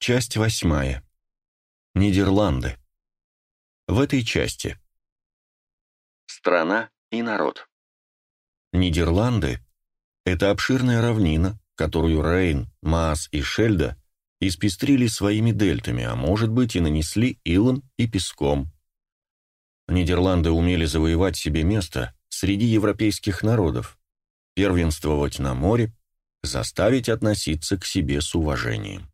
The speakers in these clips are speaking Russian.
Часть восьмая. Нидерланды. В этой части. Страна и народ. Нидерланды – это обширная равнина, которую Рейн, Маас и Шельда испестрили своими дельтами, а может быть и нанесли илом и песком. Нидерланды умели завоевать себе место среди европейских народов, первенствовать на море, заставить относиться к себе с уважением.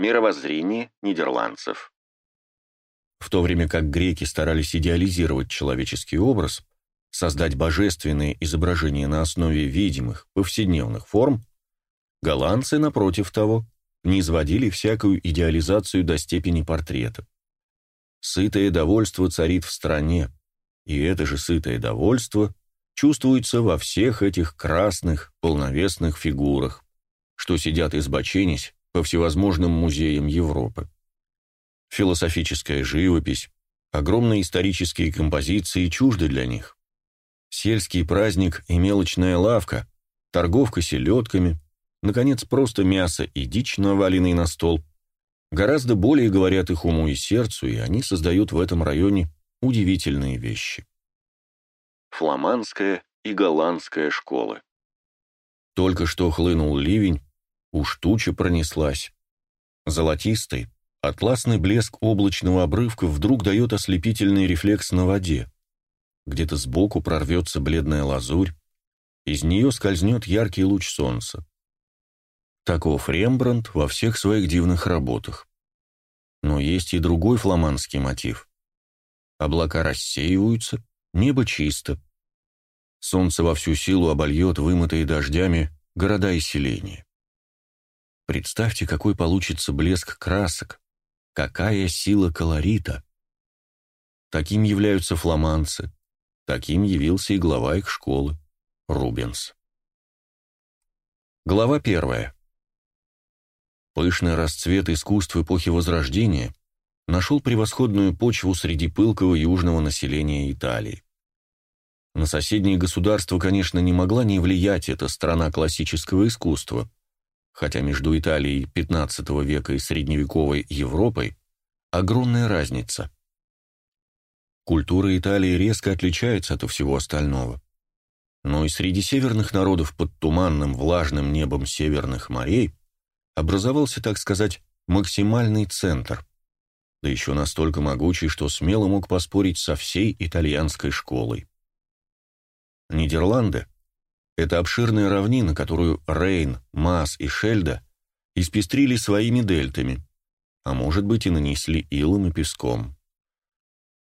Мировоззрение нидерландцев. В то время как греки старались идеализировать человеческий образ, создать божественные изображения на основе видимых, повседневных форм, голландцы, напротив того, не изводили всякую идеализацию до степени портрета. Сытое довольство царит в стране, и это же сытое довольство чувствуется во всех этих красных, полновесных фигурах, что сидят избоченясь по всевозможным музеям Европы. Философическая живопись, огромные исторические композиции чужды для них. Сельский праздник и мелочная лавка, торговка селедками, наконец, просто мясо и дичь, наваленные на стол, гораздо более говорят их уму и сердцу, и они создают в этом районе удивительные вещи. Фламандская и голландская школы. Только что хлынул ливень, Уж туча пронеслась. Золотистый, атласный блеск облачного обрывка вдруг дает ослепительный рефлекс на воде. Где-то сбоку прорвется бледная лазурь, из нее скользнет яркий луч солнца. Таков Рембрандт во всех своих дивных работах. Но есть и другой фламандский мотив. Облака рассеиваются, небо чисто. Солнце во всю силу обольет вымытые дождями города и селения. Представьте, какой получится блеск красок, какая сила колорита. Таким являются фламандцы, таким явился и глава их школы, Рубенс. Глава первая. Пышный расцвет искусств эпохи Возрождения нашел превосходную почву среди пылкого южного населения Италии. На соседние государства, конечно, не могла не влиять эта страна классического искусства – хотя между Италией XV века и средневековой Европой огромная разница. Культура Италии резко отличается от всего остального. Но и среди северных народов под туманным влажным небом северных морей образовался, так сказать, максимальный центр, да еще настолько могучий, что смело мог поспорить со всей итальянской школой. Нидерланды это обширная равнина, которую Рейн, Мас и Шельда испестрили своими дельтами, а может быть и нанесли илом и песком.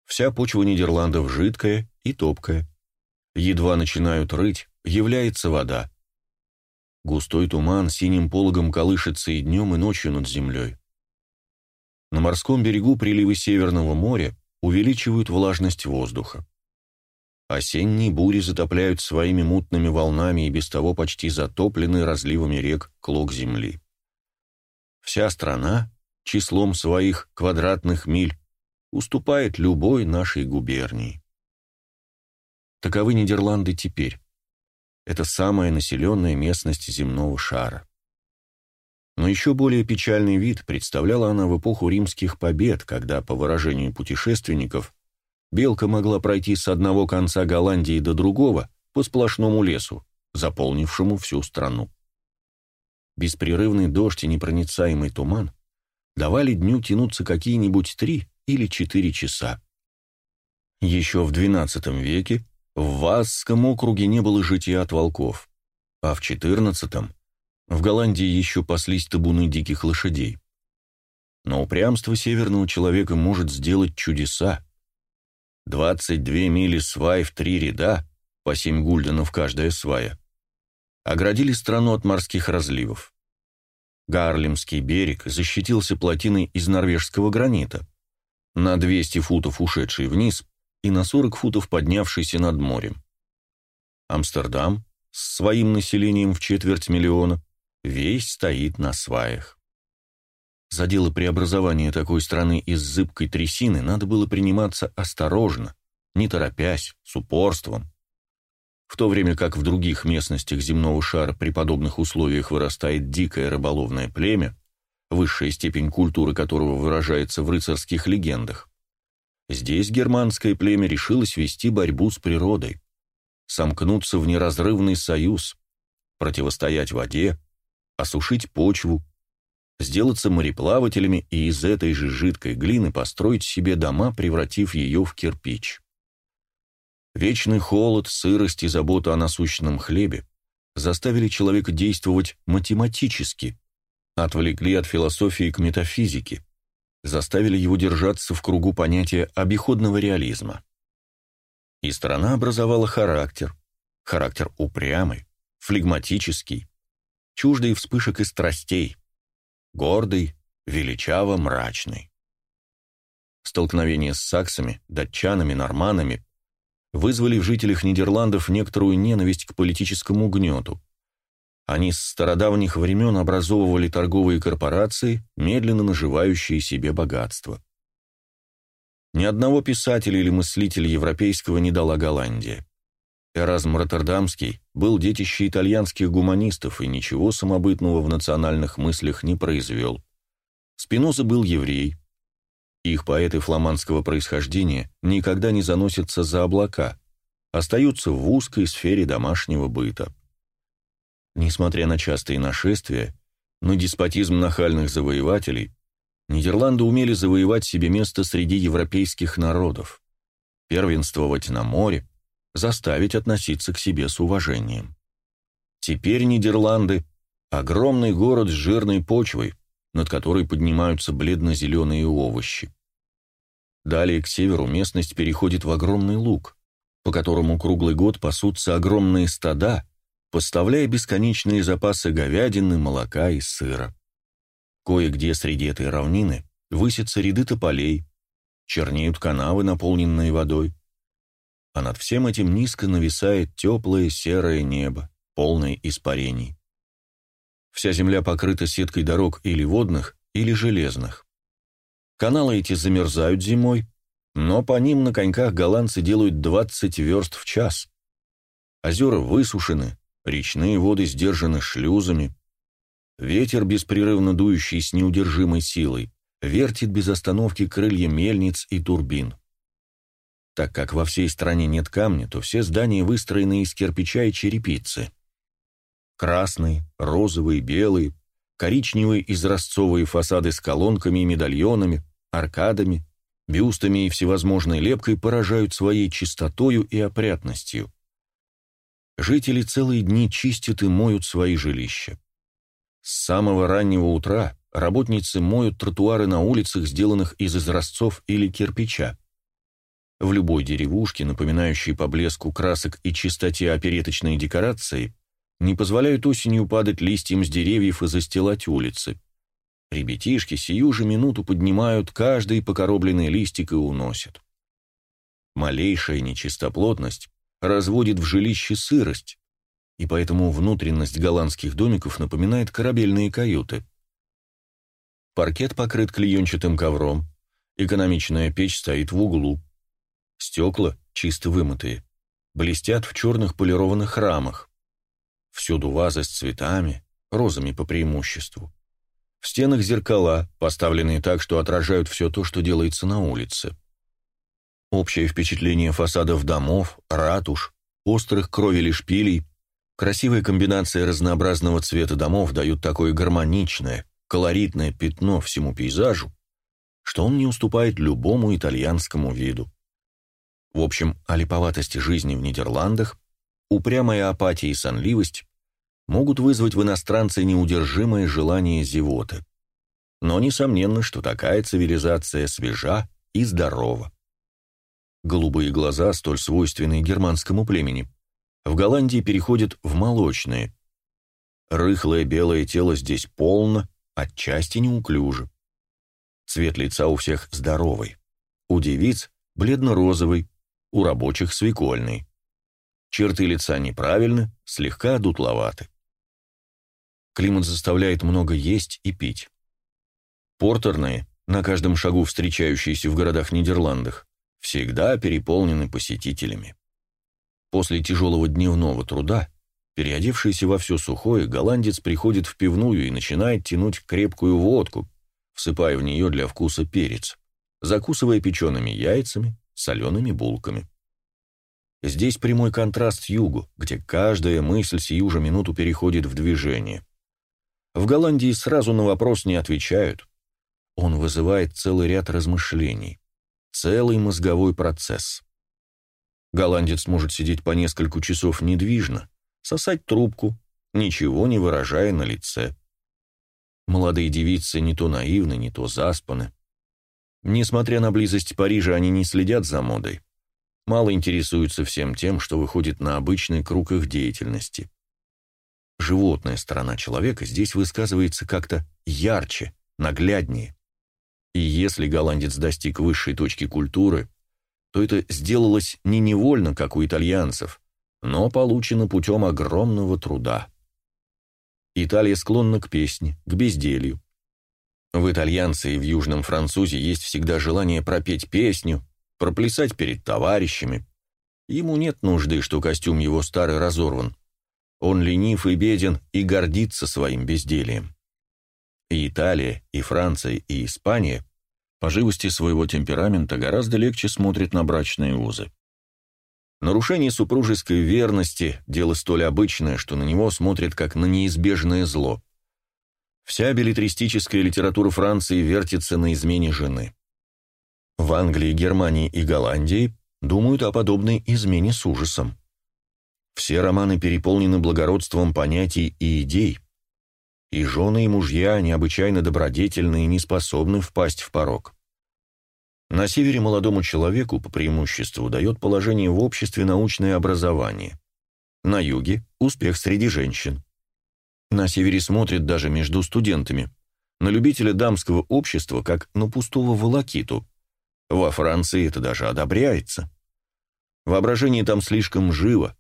Вся почва Нидерландов жидкая и топкая. Едва начинают рыть, является вода. Густой туман синим пологом колышется и днем, и ночью над землей. На морском берегу приливы Северного моря увеличивают влажность воздуха. Осенние бури затопляют своими мутными волнами и без того почти затопленный разливами рек клок земли. Вся страна числом своих квадратных миль уступает любой нашей губернии. Таковы Нидерланды теперь. Это самая населенная местность земного шара. Но еще более печальный вид представляла она в эпоху римских побед, когда, по выражению путешественников, Белка могла пройти с одного конца Голландии до другого по сплошному лесу, заполнившему всю страну. Беспрерывный дождь и непроницаемый туман давали дню тянуться какие-нибудь три или четыре часа. Еще в XII веке в Васском округе не было жития от волков, а в XIV в Голландии еще паслись табуны диких лошадей. Но упрямство северного человека может сделать чудеса, 22 мили свай в три ряда, по 7 гульденов каждая свая, оградили страну от морских разливов. Гарлемский берег защитился плотиной из норвежского гранита, на 200 футов ушедший вниз и на 40 футов поднявшийся над морем. Амстердам с своим населением в четверть миллиона весь стоит на сваях. За дело преобразования такой страны из зыбкой трясины надо было приниматься осторожно, не торопясь, с упорством. В то время как в других местностях земного шара при подобных условиях вырастает дикое рыболовное племя, высшая степень культуры которого выражается в рыцарских легендах. Здесь германское племя решилось вести борьбу с природой, сомкнуться в неразрывный союз, противостоять воде, осушить почву, сделаться мореплавателями и из этой же жидкой глины построить себе дома, превратив ее в кирпич. Вечный холод, сырость и забота о насущном хлебе заставили человека действовать математически, отвлекли от философии к метафизике, заставили его держаться в кругу понятия обиходного реализма. И страна образовала характер, характер упрямый, флегматический, чуждый вспышек и страстей, гордый, величаво мрачный. Столкновение с саксами, датчанами, норманами вызвали в жителях Нидерландов некоторую ненависть к политическому гнету. Они с стародавних времен образовывали торговые корпорации, медленно наживающие себе богатство. Ни одного писателя или мыслителя европейского не дала Голландия. Эразм Роттердамский был детище итальянских гуманистов и ничего самобытного в национальных мыслях не произвел. Спиноза был еврей, их поэты фламандского происхождения никогда не заносятся за облака, остаются в узкой сфере домашнего быта. Несмотря на частые нашествия, на деспотизм нахальных завоевателей, Нидерланды умели завоевать себе место среди европейских народов, первенствовать на море, заставить относиться к себе с уважением. Теперь Нидерланды – огромный город с жирной почвой, над которой поднимаются бледно-зеленые овощи. Далее к северу местность переходит в огромный луг, по которому круглый год пасутся огромные стада, поставляя бесконечные запасы говядины, молока и сыра. Кое-где среди этой равнины высятся ряды тополей, чернеют канавы, наполненные водой, а над всем этим низко нависает теплое серое небо, полное испарений. Вся земля покрыта сеткой дорог или водных, или железных. Каналы эти замерзают зимой, но по ним на коньках голландцы делают 20 верст в час. Озера высушены, речные воды сдержаны шлюзами. Ветер, беспрерывно дующий с неудержимой силой, вертит без остановки крылья мельниц и турбин. Так как во всей стране нет камня, то все здания выстроены из кирпича и черепицы. Красные, розовые, белые, коричневые изразцовые фасады с колонками и медальонами, аркадами, бюстами и всевозможной лепкой поражают своей чистотою и опрятностью. Жители целые дни чистят и моют свои жилища. С самого раннего утра работницы моют тротуары на улицах, сделанных из изразцов или кирпича. В любой деревушке, напоминающей по блеску красок и чистоте опереточные декорации, не позволяют осенью падать листьям с деревьев и застилать улицы. Ребятишки сию же минуту поднимают каждый покоробленный листик и уносят. Малейшая нечистоплотность разводит в жилище сырость, и поэтому внутренность голландских домиков напоминает корабельные каюты. Паркет покрыт клеенчатым ковром, экономичная печь стоит в углу. Стекла, чисто вымытые, блестят в черных полированных рамах. Всюду вазы с цветами, розами по преимуществу. В стенах зеркала, поставленные так, что отражают все то, что делается на улице. Общее впечатление фасадов домов, ратуш, острых кровелей шпилей, красивая комбинация разнообразного цвета домов дают такое гармоничное, колоритное пятно всему пейзажу, что он не уступает любому итальянскому виду. В общем, о липоватости жизни в Нидерландах упрямая апатия и сонливость могут вызвать в иностранце неудержимое желание зевоты. Но несомненно, что такая цивилизация свежа и здорова. Голубые глаза, столь свойственные германскому племени, в Голландии переходят в молочные. Рыхлое белое тело здесь полно, отчасти неуклюже. Цвет лица у всех здоровый. У девиц – бледно-розовый, у рабочих – свекольный. Черты лица неправильны, слегка дутловаты. Климат заставляет много есть и пить. Портерные, на каждом шагу встречающиеся в городах Нидерландах, всегда переполнены посетителями. После тяжелого дневного труда Переодевшийся во все сухое, голландец приходит в пивную и начинает тянуть крепкую водку, всыпая в нее для вкуса перец, закусывая печеными яйцами, солеными булками. Здесь прямой контраст югу, где каждая мысль сию же минуту переходит в движение. В Голландии сразу на вопрос не отвечают. Он вызывает целый ряд размышлений, целый мозговой процесс. Голландец может сидеть по несколько часов недвижно, сосать трубку, ничего не выражая на лице. Молодые девицы не то наивны, не то заспаны. Несмотря на близость Парижа, они не следят за модой. Мало интересуются всем тем, что выходит на обычный круг их деятельности. Животная сторона человека здесь высказывается как-то ярче, нагляднее. И если голландец достиг высшей точки культуры, то это сделалось не невольно, как у итальянцев, но получено путем огромного труда. Италия склонна к песне, к безделью. В итальянце и в южном французе есть всегда желание пропеть песню, проплясать перед товарищами. Ему нет нужды, что костюм его старый разорван. Он ленив и беден и гордится своим бездельем. И Италия, и Франция, и Испания по живости своего темперамента гораздо легче смотрят на брачные узы. Нарушение супружеской верности – дело столь обычное, что на него смотрят как на неизбежное зло. Вся билетристическая литература Франции вертится на измене жены. В Англии, Германии и Голландии думают о подобной измене с ужасом. Все романы переполнены благородством понятий и идей. И жены, и мужья необычайно добродетельны и не способны впасть в порог. На севере молодому человеку по преимуществу дает положение в обществе научное образование. На юге – успех среди женщин. На севере смотрят даже между студентами, на любителя дамского общества, как на пустого волокиту. Во Франции это даже одобряется. Воображение там слишком живо,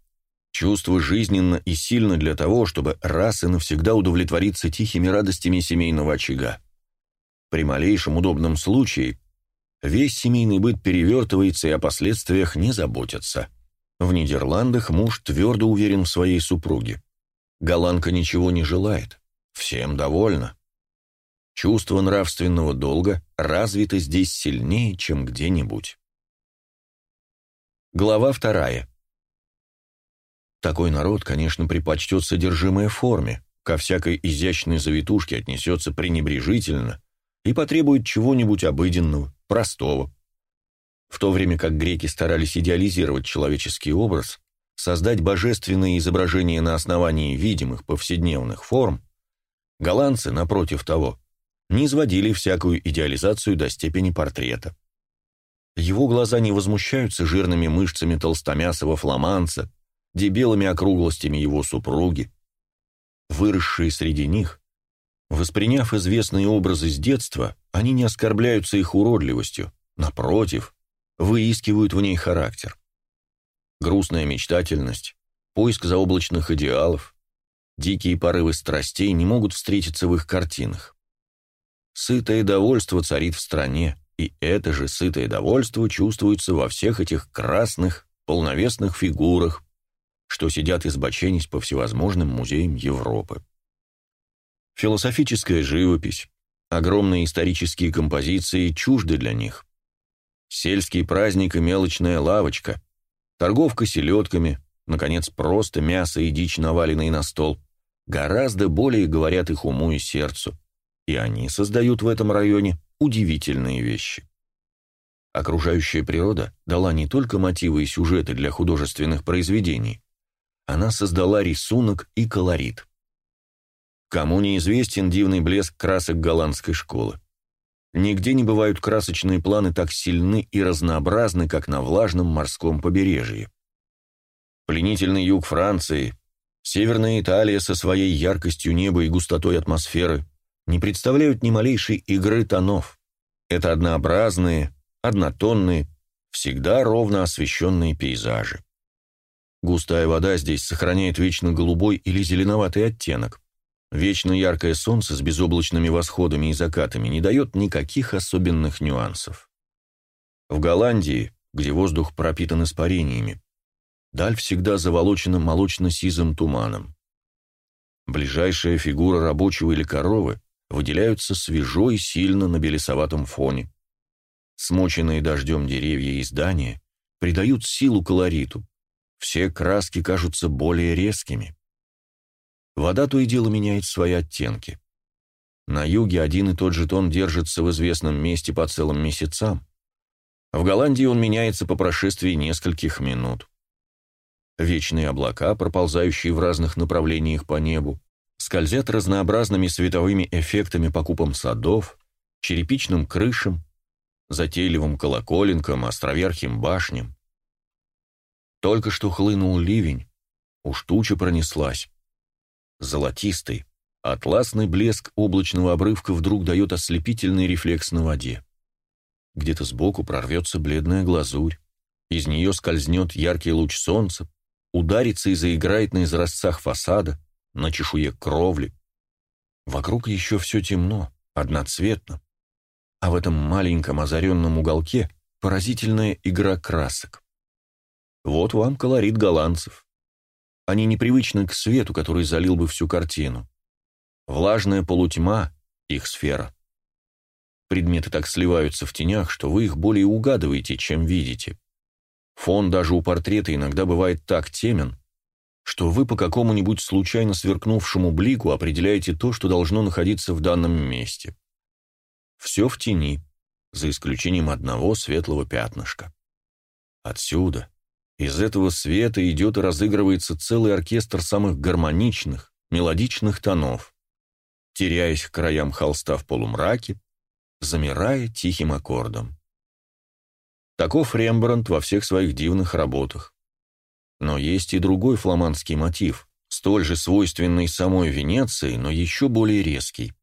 чувство жизненно и сильно для того, чтобы раз и навсегда удовлетвориться тихими радостями семейного очага. При малейшем удобном случае Весь семейный быт перевертывается и о последствиях не заботятся. В Нидерландах муж твердо уверен в своей супруге. Голландка ничего не желает. Всем довольна. Чувство нравственного долга развито здесь сильнее, чем где-нибудь. Глава вторая. Такой народ, конечно, предпочтет содержимое форме, ко всякой изящной завитушке отнесется пренебрежительно и потребует чего-нибудь обыденного, простого. В то время как греки старались идеализировать человеческий образ, создать божественные изображения на основании видимых повседневных форм, голландцы, напротив того, не изводили всякую идеализацию до степени портрета. Его глаза не возмущаются жирными мышцами толстомясого фламанца, дебелыми округлостями его супруги. Выросшие среди них, Восприняв известные образы с детства, они не оскорбляются их уродливостью, напротив, выискивают в ней характер. Грустная мечтательность, поиск заоблачных идеалов, дикие порывы страстей не могут встретиться в их картинах. Сытое довольство царит в стране, и это же сытое довольство чувствуется во всех этих красных, полновесных фигурах, что сидят избоченись по всевозможным музеям Европы. Философическая живопись, огромные исторические композиции чужды для них. Сельский праздник и мелочная лавочка, торговка селедками, наконец, просто мясо и дичь, наваленные на стол, гораздо более говорят их уму и сердцу, и они создают в этом районе удивительные вещи. Окружающая природа дала не только мотивы и сюжеты для художественных произведений, она создала рисунок и колорит. Кому неизвестен дивный блеск красок голландской школы? Нигде не бывают красочные планы так сильны и разнообразны, как на влажном морском побережье. Пленительный юг Франции, северная Италия со своей яркостью неба и густотой атмосферы не представляют ни малейшей игры тонов. Это однообразные, однотонные, всегда ровно освещенные пейзажи. Густая вода здесь сохраняет вечно голубой или зеленоватый оттенок. Вечно яркое солнце с безоблачными восходами и закатами не дает никаких особенных нюансов. В Голландии, где воздух пропитан испарениями, даль всегда заволочена молочно-сизым туманом. Ближайшая фигура рабочего или коровы выделяются свежо и сильно на белесоватом фоне. Смоченные дождем деревья и здания придают силу колориту. Все краски кажутся более резкими. Вода то и дело меняет свои оттенки. На юге один и тот же тон держится в известном месте по целым месяцам. В Голландии он меняется по прошествии нескольких минут. Вечные облака, проползающие в разных направлениях по небу, скользят разнообразными световыми эффектами по купам садов, черепичным крышам, затейливым колоколенкам, островерхим башням. Только что хлынул ливень, уж туча пронеслась. Золотистый, атласный блеск облачного обрывка вдруг дает ослепительный рефлекс на воде. Где-то сбоку прорвется бледная глазурь, из нее скользнет яркий луч солнца, ударится и заиграет на изразцах фасада, на чешуе кровли. Вокруг еще все темно, одноцветно, а в этом маленьком озаренном уголке поразительная игра красок. Вот вам колорит голландцев. Они непривычны к свету, который залил бы всю картину. Влажная полутьма — их сфера. Предметы так сливаются в тенях, что вы их более угадываете, чем видите. Фон даже у портрета иногда бывает так темен, что вы по какому-нибудь случайно сверкнувшему блику определяете то, что должно находиться в данном месте. Все в тени, за исключением одного светлого пятнышка. Отсюда, из этого света идет и разыгрывается целый оркестр самых гармоничных, мелодичных тонов, теряясь к краям холста в полумраке, замирая тихим аккордом. Таков Рембрандт во всех своих дивных работах. Но есть и другой фламандский мотив, столь же свойственный самой Венеции, но еще более резкий.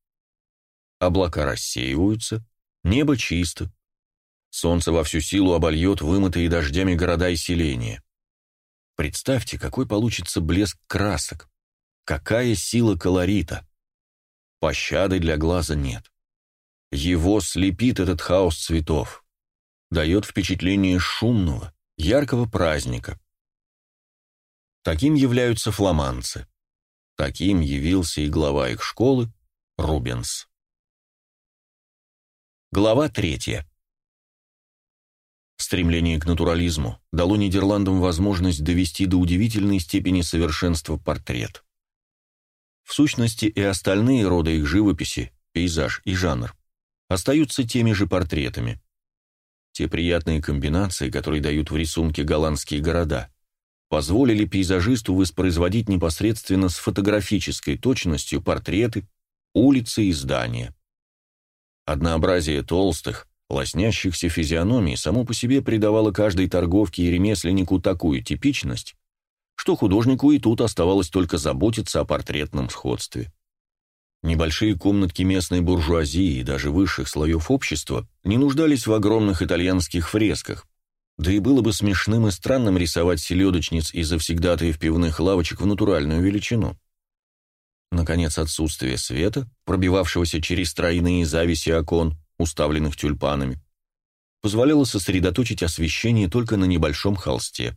Облака рассеиваются, небо чисто. Солнце во всю силу обольет вымытые дождями города и селения. Представьте, какой получится блеск красок, какая сила колорита. Пощады для глаза нет. Его слепит этот хаос цветов, дает впечатление шумного, яркого праздника. Таким являются фламандцы. Таким явился и глава их школы Рубенс. Глава третья. Стремление к натурализму дало Нидерландам возможность довести до удивительной степени совершенства портрет. В сущности, и остальные роды их живописи, пейзаж и жанр, остаются теми же портретами. Те приятные комбинации, которые дают в рисунке голландские города, позволили пейзажисту воспроизводить непосредственно с фотографической точностью портреты, улицы и здания. Однообразие толстых, лоснящихся физиономий само по себе придавало каждой торговке и ремесленнику такую типичность, что художнику и тут оставалось только заботиться о портретном сходстве. Небольшие комнатки местной буржуазии и даже высших слоев общества не нуждались в огромных итальянских фресках, да и было бы смешным и странным рисовать селедочниц и завсегдатаев пивных лавочек в натуральную величину. Наконец, отсутствие света, пробивавшегося через тройные зависи окон, уставленных тюльпанами, позволяло сосредоточить освещение только на небольшом холсте.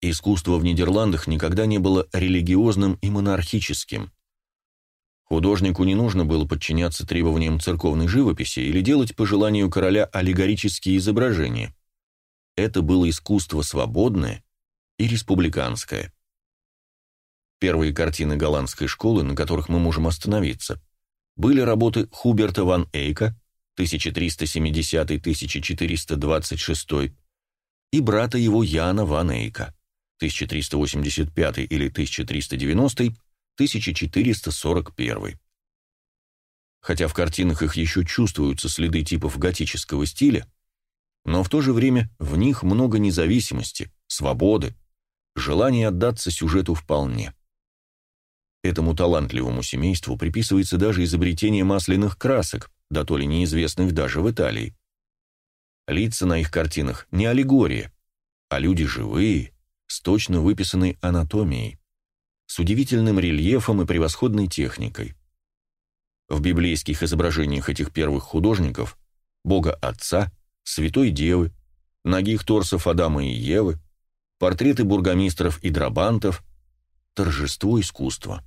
Искусство в Нидерландах никогда не было религиозным и монархическим. Художнику не нужно было подчиняться требованиям церковной живописи или делать по желанию короля аллегорические изображения. Это было искусство свободное и республиканское. Первые картины голландской школы, на которых мы можем остановиться, были работы Хуберта ван Эйка 1370-1426 и брата его Яна ван Эйка 1385 или 1390 1441. Хотя в картинах их еще чувствуются следы типов готического стиля, но в то же время в них много независимости, свободы, желания отдаться сюжету вполне. Этому талантливому семейству приписывается даже изобретение масляных красок, да то ли неизвестных даже в Италии. Лица на их картинах не аллегория, а люди живые, с точно выписанной анатомией, с удивительным рельефом и превосходной техникой. В библейских изображениях этих первых художников Бога Отца, Святой Девы, ногих торсов Адама и Евы, портреты бургомистров и драбантов, торжество искусства.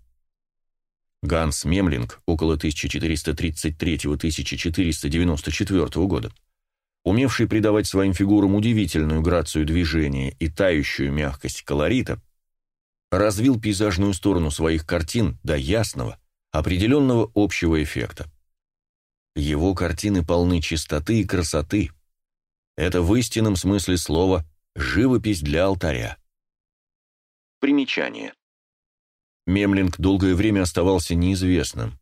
Ганс Мемлинг около 1433-1494 года, умевший придавать своим фигурам удивительную грацию движения и тающую мягкость колорита, развил пейзажную сторону своих картин до ясного, определенного общего эффекта. Его картины полны чистоты и красоты. Это в истинном смысле слова «живопись для алтаря». Примечание. Мемлинг долгое время оставался неизвестным.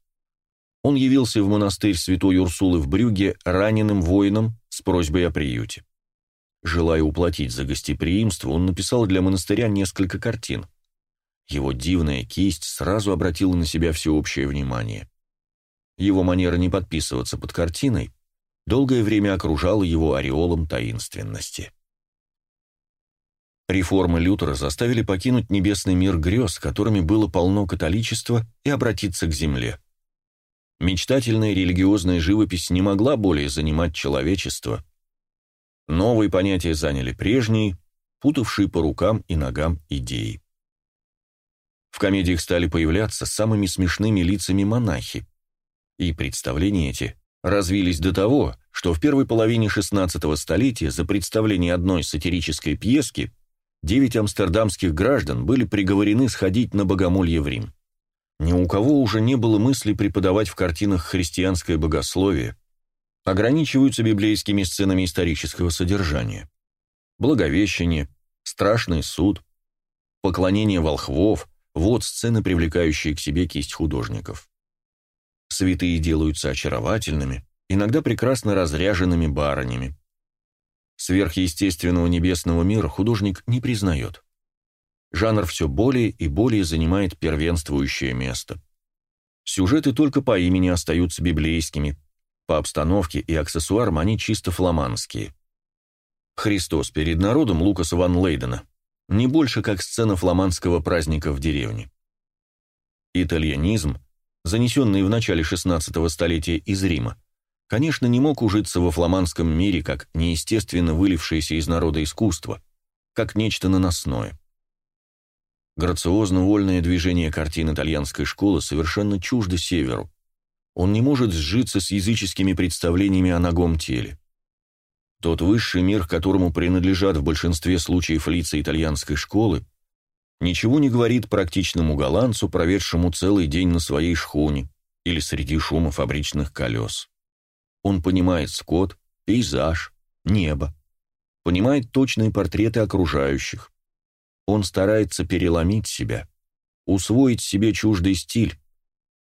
Он явился в монастырь святой Урсулы в Брюге раненым воином с просьбой о приюте. Желая уплатить за гостеприимство, он написал для монастыря несколько картин. Его дивная кисть сразу обратила на себя всеобщее внимание. Его манера не подписываться под картиной долгое время окружала его ореолом таинственности. Реформы Лютера заставили покинуть небесный мир грез, которыми было полно католичества, и обратиться к земле. Мечтательная религиозная живопись не могла более занимать человечество. Новые понятия заняли прежние, путавшие по рукам и ногам идеи. В комедиях стали появляться самыми смешными лицами монахи, и представления эти развились до того, что в первой половине XVI столетия за представление одной сатирической пьески девять амстердамских граждан были приговорены сходить на богомолье в Рим. Ни у кого уже не было мысли преподавать в картинах христианское богословие, ограничиваются библейскими сценами исторического содержания. Благовещение, страшный суд, поклонение волхвов – вот сцены, привлекающие к себе кисть художников. Святые делаются очаровательными, иногда прекрасно разряженными барынями. Сверхъестественного небесного мира художник не признает. Жанр все более и более занимает первенствующее место. Сюжеты только по имени остаются библейскими, по обстановке и аксессуарам они чисто фламандские. Христос перед народом Лукаса ван Лейдена не больше как сцена фламандского праздника в деревне. Итальянизм, занесенный в начале XVI столетия из Рима, конечно, не мог ужиться во фламандском мире как неестественно вылившееся из народа искусство, как нечто наносное. Грациозно-вольное движение картин итальянской школы совершенно чуждо северу. Он не может сжиться с языческими представлениями о ногом теле. Тот высший мир, которому принадлежат в большинстве случаев лица итальянской школы, ничего не говорит практичному голландцу, проведшему целый день на своей шхуне или среди шума фабричных колес. Он понимает скот, пейзаж, небо, понимает точные портреты окружающих. Он старается переломить себя, усвоить себе чуждый стиль.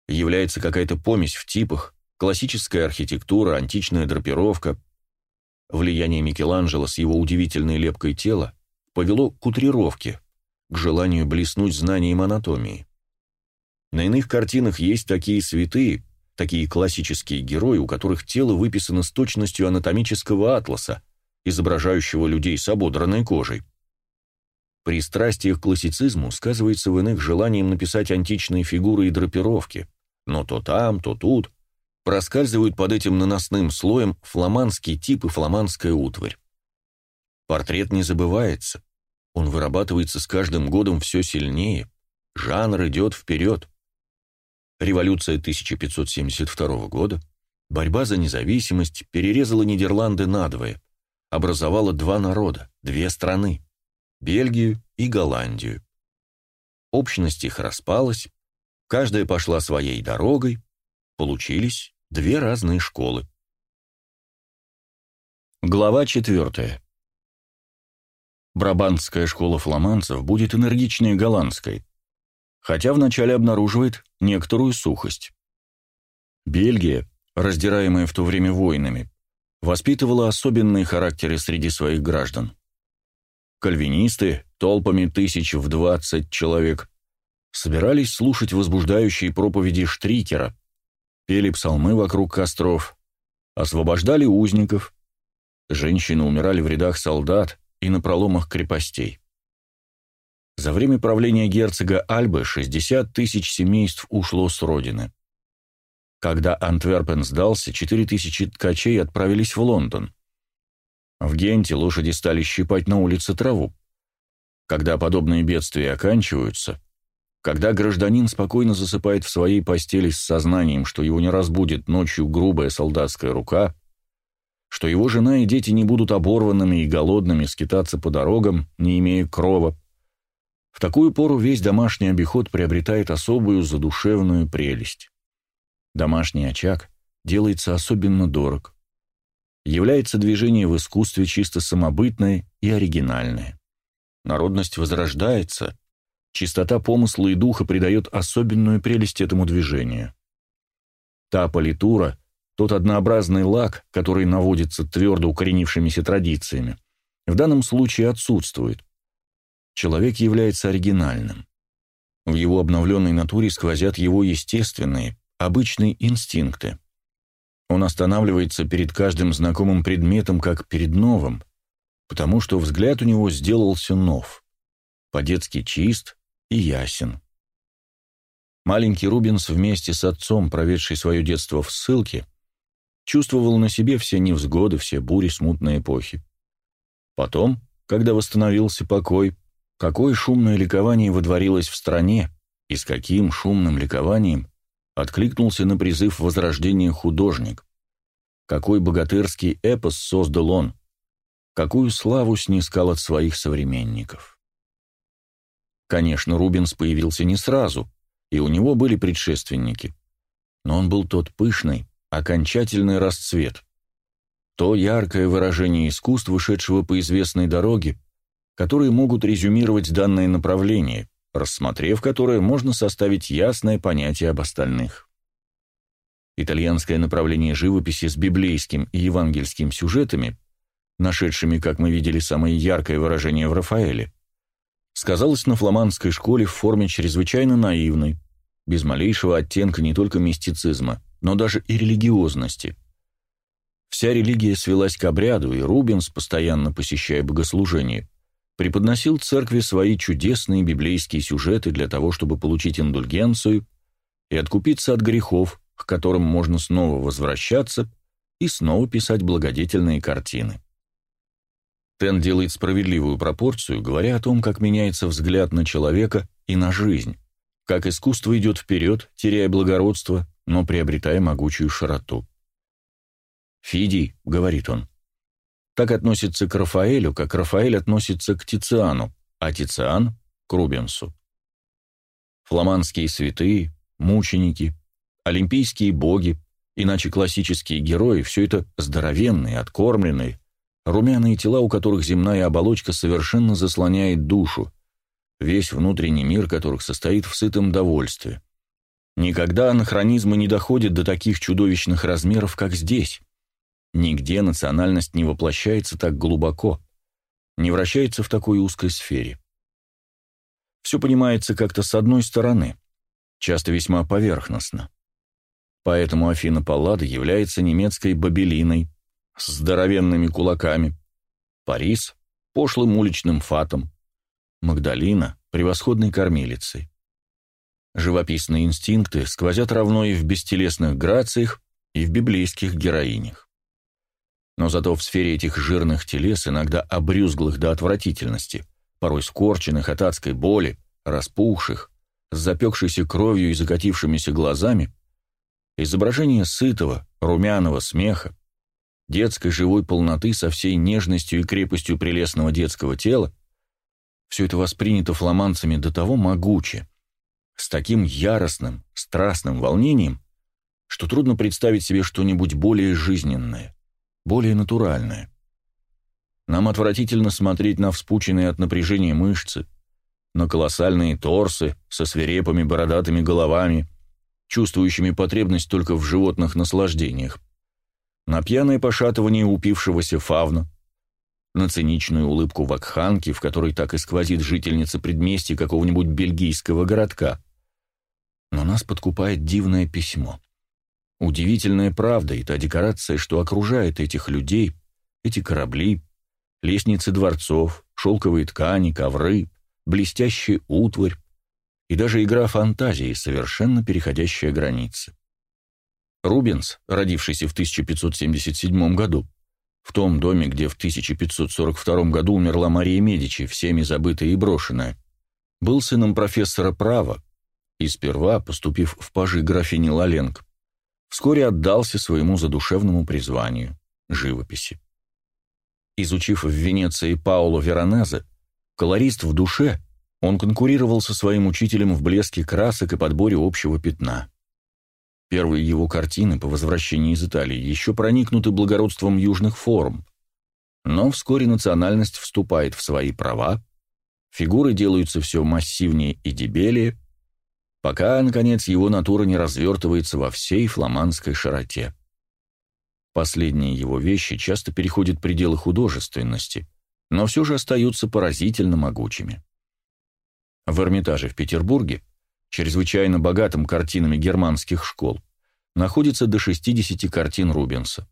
Является какая-то помесь в типах, классическая архитектура, античная драпировка. Влияние Микеланджело с его удивительной лепкой тела повело к утрировке, к желанию блеснуть знанием анатомии. На иных картинах есть такие святые, такие классические герои, у которых тело выписано с точностью анатомического атласа, изображающего людей с ободранной кожей. Пристрастие к классицизму сказывается в иных желанием написать античные фигуры и драпировки, но то там, то тут проскальзывают под этим наносным слоем фламандский тип и фламандская утварь. Портрет не забывается, он вырабатывается с каждым годом все сильнее, жанр идет вперед. Революция 1572 года, борьба за независимость перерезала Нидерланды надвое, образовала два народа, две страны – Бельгию и Голландию. Общность их распалась, каждая пошла своей дорогой, получились две разные школы. Глава четвертая. Брабантская школа фламандцев будет энергичнее голландской, хотя вначале обнаруживает некоторую сухость. Бельгия, раздираемая в то время войнами, воспитывала особенные характеры среди своих граждан. Кальвинисты, толпами тысяч в двадцать человек, собирались слушать возбуждающие проповеди Штрикера, пели псалмы вокруг костров, освобождали узников, женщины умирали в рядах солдат и на проломах крепостей. За время правления герцога Альбы 60 тысяч семейств ушло с родины. Когда Антверпен сдался, 4 тысячи ткачей отправились в Лондон. В Генте лошади стали щипать на улице траву. Когда подобные бедствия оканчиваются, когда гражданин спокойно засыпает в своей постели с сознанием, что его не разбудит ночью грубая солдатская рука, что его жена и дети не будут оборванными и голодными скитаться по дорогам, не имея крова, в такую пору весь домашний обиход приобретает особую задушевную прелесть. Домашний очаг делается особенно дорог. Является движение в искусстве чисто самобытное и оригинальное. Народность возрождается, чистота помысла и духа придает особенную прелесть этому движению. Та политура, тот однообразный лак, который наводится твердо укоренившимися традициями, в данном случае отсутствует. Человек является оригинальным. В его обновленной натуре сквозят его естественные, обычные инстинкты. Он останавливается перед каждым знакомым предметом, как перед новым, потому что взгляд у него сделался нов, по-детски чист и ясен. Маленький Рубинс вместе с отцом, проведший свое детство в ссылке, чувствовал на себе все невзгоды, все бури смутной эпохи. Потом, когда восстановился покой, какое шумное ликование водворилось в стране, и с каким шумным ликованием откликнулся на призыв возрождения художник. Какой богатырский эпос создал он, какую славу снискал от своих современников. Конечно, Рубенс появился не сразу, и у него были предшественники, но он был тот пышный, окончательный расцвет, то яркое выражение искусства, шедшего по известной дороге, которые могут резюмировать данное направление, рассмотрев которое, можно составить ясное понятие об остальных. Итальянское направление живописи с библейским и евангельским сюжетами нашедшими, как мы видели, самое яркое выражение в Рафаэле, сказалось на фламандской школе в форме чрезвычайно наивной, без малейшего оттенка не только мистицизма, но даже и религиозности. Вся религия свелась к обряду, и Рубенс, постоянно посещая богослужение, преподносил церкви свои чудесные библейские сюжеты для того, чтобы получить индульгенцию и откупиться от грехов, к которым можно снова возвращаться и снова писать благодетельные картины. Тен делает справедливую пропорцию, говоря о том, как меняется взгляд на человека и на жизнь, как искусство идет вперед, теряя благородство, но приобретая могучую широту. «Фидий», — говорит он, — так относится к Рафаэлю, как Рафаэль относится к Тициану, а Тициан — к Рубенсу. Фламандские святые, мученики, олимпийские боги, иначе классические герои — все это здоровенные, откормленные, Румяные тела, у которых земная оболочка совершенно заслоняет душу, весь внутренний мир которых состоит в сытом довольстве. Никогда анахронизмы не доходят до таких чудовищных размеров, как здесь. Нигде национальность не воплощается так глубоко, не вращается в такой узкой сфере. Все понимается как-то с одной стороны, часто весьма поверхностно. Поэтому Афина Паллада является немецкой бабелиной, с здоровенными кулаками, Парис — пошлым уличным фатом, Магдалина — превосходной кормилицей. Живописные инстинкты сквозят равно и в бестелесных грациях, и в библейских героинях. Но зато в сфере этих жирных телес, иногда обрюзглых до отвратительности, порой скорченных от адской боли, распухших, с запекшейся кровью и закатившимися глазами, изображение сытого, румяного смеха, детской живой полноты со всей нежностью и крепостью прелестного детского тела, все это воспринято фламандцами до того могуче, с таким яростным, страстным волнением, что трудно представить себе что-нибудь более жизненное, более натуральное. Нам отвратительно смотреть на вспученные от напряжения мышцы, на колоссальные торсы со свирепыми бородатыми головами, чувствующими потребность только в животных наслаждениях, на пьяное пошатывание упившегося фавна, на циничную улыбку вакханки, в которой так и сквозит жительница предместья какого-нибудь бельгийского городка. Но нас подкупает дивное письмо. Удивительная правда и та декорация, что окружает этих людей, эти корабли, лестницы дворцов, шелковые ткани, ковры, блестящая утварь и даже игра фантазии, совершенно переходящая границы. Рубенс, родившийся в 1577 году, В том доме, где в 1542 году умерла Мария Медичи, всеми забытая и брошенная, был сыном профессора права и сперва, поступив в пажи графини Лаленг, вскоре отдался своему задушевному призванию – живописи. Изучив в Венеции Паоло Веронезе, колорист в душе, он конкурировал со своим учителем в блеске красок и подборе общего пятна. Первые его картины по возвращении из Италии еще проникнуты благородством южных форм, но вскоре национальность вступает в свои права, фигуры делаются все массивнее и дебелее, пока, наконец, его натура не развертывается во всей фламандской широте. Последние его вещи часто переходят пределы художественности, но все же остаются поразительно могучими. В Эрмитаже в Петербурге чрезвычайно богатым картинами германских школ, находится до 60 картин Рубенса.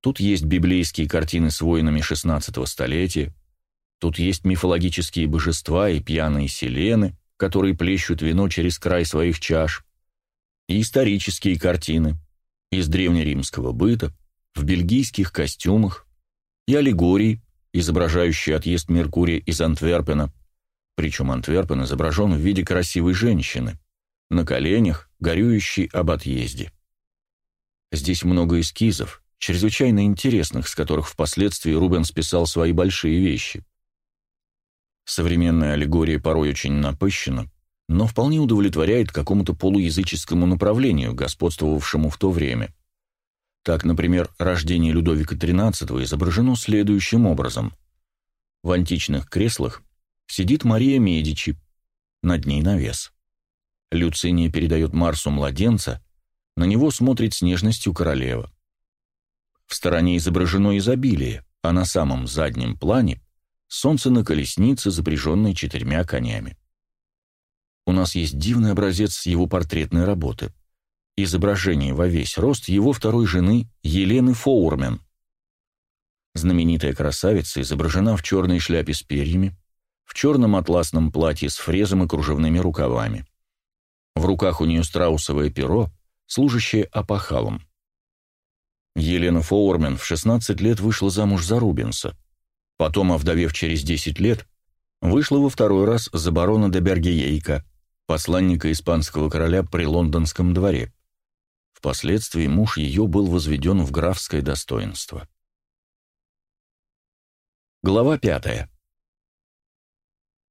Тут есть библейские картины с воинами XVI столетия, тут есть мифологические божества и пьяные селены, которые плещут вино через край своих чаш, и исторические картины из древнеримского быта, в бельгийских костюмах, и аллегории, изображающие отъезд Меркурия из Антверпена, причем Антверпен изображен в виде красивой женщины, на коленях, горюющей об отъезде. Здесь много эскизов, чрезвычайно интересных, с которых впоследствии Рубенс писал свои большие вещи. Современная аллегория порой очень напыщена, но вполне удовлетворяет какому-то полуязыческому направлению, господствовавшему в то время. Так, например, рождение Людовика XIII изображено следующим образом. В античных креслах сидит Мария Медичи, над ней навес. Люциния передает Марсу младенца, на него смотрит с нежностью королева. В стороне изображено изобилие, а на самом заднем плане солнце на колеснице, запряженной четырьмя конями. У нас есть дивный образец его портретной работы. Изображение во весь рост его второй жены Елены Фоурмен. Знаменитая красавица изображена в черной шляпе с перьями, в черном атласном платье с фрезом и кружевными рукавами. В руках у нее страусовое перо, служащее опахалом. Елена Фоурмен в 16 лет вышла замуж за Рубенса. Потом, овдовев через 10 лет, вышла во второй раз за барона де Бергиейка, посланника испанского короля при лондонском дворе. Впоследствии муж ее был возведен в графское достоинство. Глава пятая.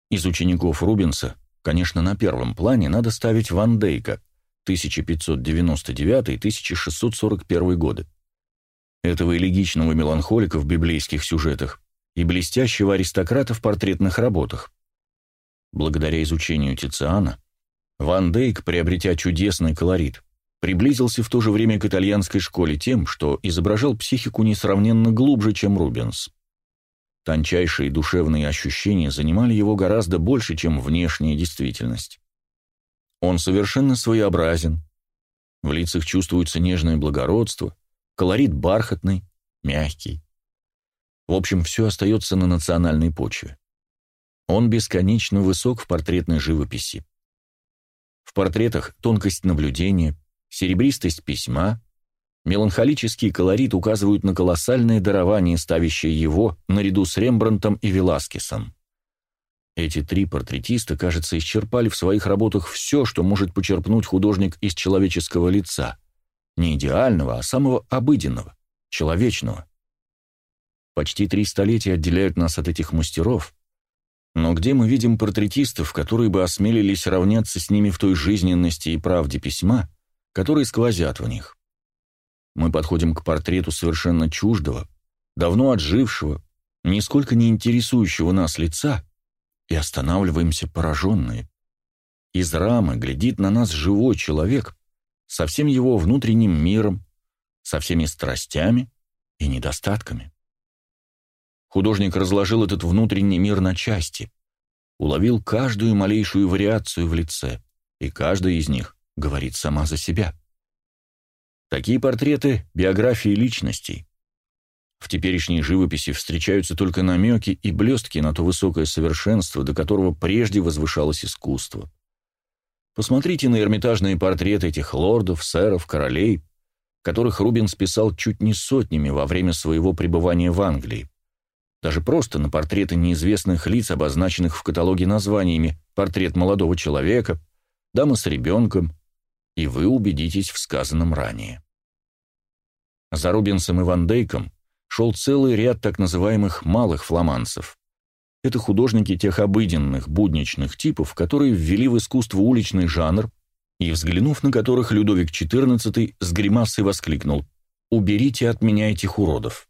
Из учеников Рубенса, конечно, на первом плане надо ставить Ван Дейка, 1599-1641 годы. Этого элегичного меланхолика в библейских сюжетах и блестящего аристократа в портретных работах. Благодаря изучению Тициана, Ван Дейк, приобретя чудесный колорит, приблизился в то же время к итальянской школе тем, что изображал психику несравненно глубже, чем Рубенс. Тончайшие душевные ощущения занимали его гораздо больше, чем внешняя действительность. Он совершенно своеобразен. В лицах чувствуется нежное благородство, колорит бархатный, мягкий. В общем, все остается на национальной почве. Он бесконечно высок в портретной живописи. В портретах тонкость наблюдения, серебристость письма, Меланхолический колорит указывают на колоссальное дарование, ставящее его наряду с Рембрандтом и Веласкесом. Эти три портретиста, кажется, исчерпали в своих работах все, что может почерпнуть художник из человеческого лица. Не идеального, а самого обыденного, человечного. Почти три столетия отделяют нас от этих мастеров, но где мы видим портретистов, которые бы осмелились равняться с ними в той жизненности и правде письма, которые сквозят в них? Мы подходим к портрету совершенно чуждого, давно отжившего, нисколько не интересующего нас лица и останавливаемся пораженные. Из рамы глядит на нас живой человек со всем его внутренним миром, со всеми страстями и недостатками. Художник разложил этот внутренний мир на части, уловил каждую малейшую вариацию в лице, и каждая из них говорит сама за себя. Такие портреты – биографии личностей. В теперешней живописи встречаются только намеки и блестки на то высокое совершенство, до которого прежде возвышалось искусство. Посмотрите на эрмитажные портреты этих лордов, сэров, королей, которых Рубенс писал чуть не сотнями во время своего пребывания в Англии. Даже просто на портреты неизвестных лиц, обозначенных в каталоге названиями «Портрет молодого человека», «Дама с ребенком», и вы убедитесь в сказанном ранее. За Рубенсом и Ван Дейком шел целый ряд так называемых «малых фламанцев». Это художники тех обыденных, будничных типов, которые ввели в искусство уличный жанр, и, взглянув на которых, Людовик XIV с гримасой воскликнул «Уберите от меня этих уродов».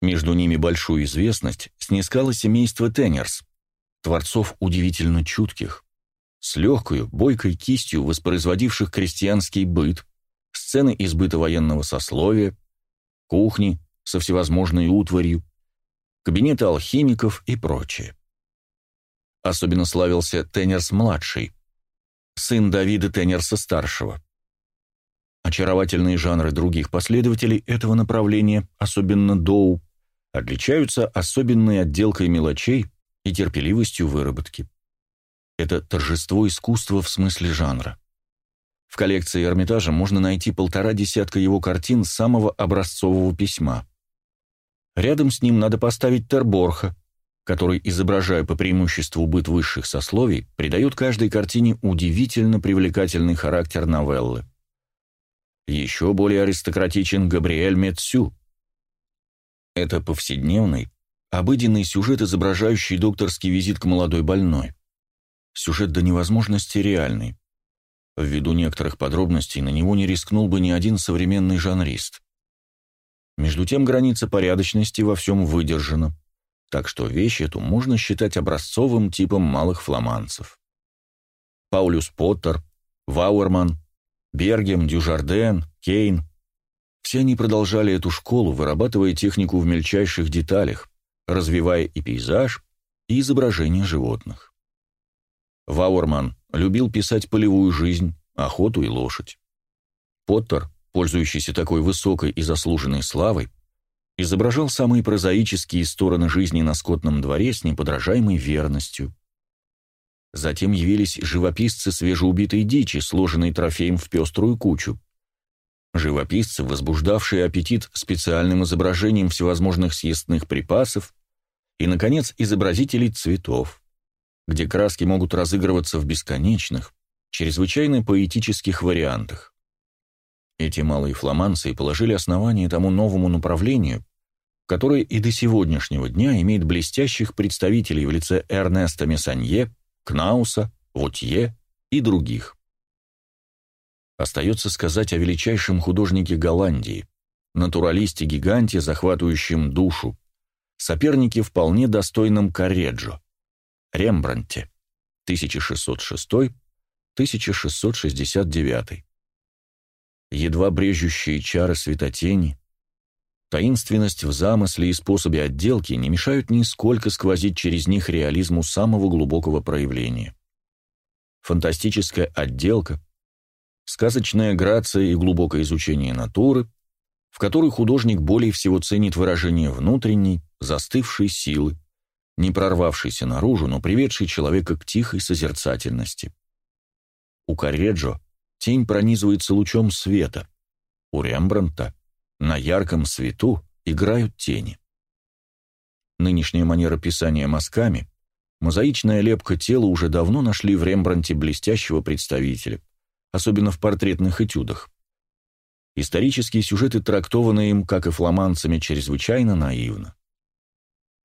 Между ними большую известность снискало семейство Теннерс, творцов удивительно чутких, с легкою, бойкой кистью воспроизводивших крестьянский быт, сцены избыта военного сословия, кухни со всевозможной утварью, кабинеты алхимиков и прочее. Особенно славился Теннерс-младший, сын Давида Теннерса-старшего. Очаровательные жанры других последователей этого направления, особенно Доу, отличаются особенной отделкой мелочей и терпеливостью выработки. Это торжество искусства в смысле жанра. В коллекции Эрмитажа можно найти полтора десятка его картин самого образцового письма. Рядом с ним надо поставить Терборха, который, изображая по преимуществу быт высших сословий, придает каждой картине удивительно привлекательный характер новеллы. Еще более аристократичен Габриэль Метсю. Это повседневный, обыденный сюжет, изображающий докторский визит к молодой больной. Сюжет до невозможности реальный. Ввиду некоторых подробностей на него не рискнул бы ни один современный жанрист. Между тем граница порядочности во всем выдержана, так что вещь эту можно считать образцовым типом малых фламандцев. Паулюс Поттер, Вауэрман, Бергем, Дюжарден, Кейн – все они продолжали эту школу, вырабатывая технику в мельчайших деталях, развивая и пейзаж, и изображение животных. Вауэрман любил писать полевую жизнь, охоту и лошадь. Поттер пользующийся такой высокой и заслуженной славой, изображал самые прозаические стороны жизни на скотном дворе с неподражаемой верностью. Затем явились живописцы свежеубитой дичи, сложенной трофеем в пеструю кучу. Живописцы, возбуждавшие аппетит специальным изображением всевозможных съестных припасов, и, наконец, изобразители цветов, где краски могут разыгрываться в бесконечных, чрезвычайно поэтических вариантах. Эти малые фламандцы положили основание тому новому направлению, которое и до сегодняшнего дня имеет блестящих представителей в лице Эрнеста Мессанье, Кнауса, Вотье и других. Остается сказать о величайшем художнике Голландии, натуралисте-гиганте, захватывающем душу, сопернике вполне достойном Кареджо, Рембранте, 1606-1669 едва брежущие чары светотени, таинственность в замысле и способе отделки не мешают нисколько сквозить через них реализму самого глубокого проявления. Фантастическая отделка, сказочная грация и глубокое изучение натуры, в которой художник более всего ценит выражение внутренней, застывшей силы, не прорвавшейся наружу, но приведшей человека к тихой созерцательности. У Кареджо тень пронизывается лучом света. У Рембрандта на ярком свету играют тени. Нынешняя манера писания мазками, мозаичная лепка тела уже давно нашли в Рембранте блестящего представителя, особенно в портретных этюдах. Исторические сюжеты трактованы им, как и фламандцами, чрезвычайно наивно.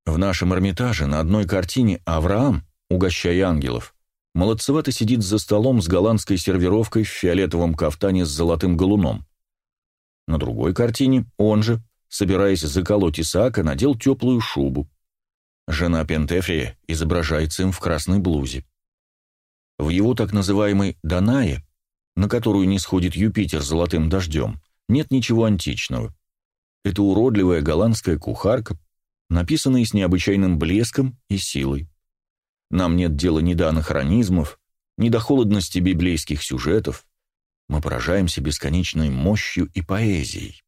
В нашем Эрмитаже на одной картине Авраам, угощая ангелов, молодцевато сидит за столом с голландской сервировкой в фиолетовом кафтане с золотым галуном. На другой картине он же, собираясь заколоть Исаака, надел теплую шубу. Жена Пентефрия изображается им в красной блузе. В его так называемой «Данае», на которую не сходит Юпитер золотым дождем, нет ничего античного. Это уродливая голландская кухарка, написанная с необычайным блеском и силой. Нам нет дела ни до анахронизмов, ни до холодности библейских сюжетов. Мы поражаемся бесконечной мощью и поэзией.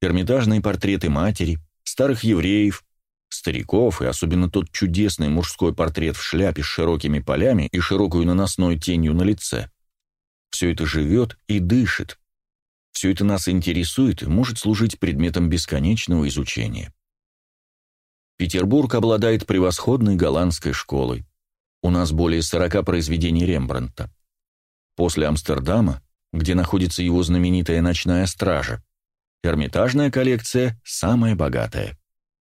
Эрмитажные портреты матери, старых евреев, стариков и особенно тот чудесный мужской портрет в шляпе с широкими полями и широкую наносной тенью на лице. Все это живет и дышит. Все это нас интересует и может служить предметом бесконечного изучения. Петербург обладает превосходной голландской школой. У нас более 40 произведений Рембрандта. После Амстердама, где находится его знаменитая «Ночная стража», Эрмитажная коллекция самая богатая.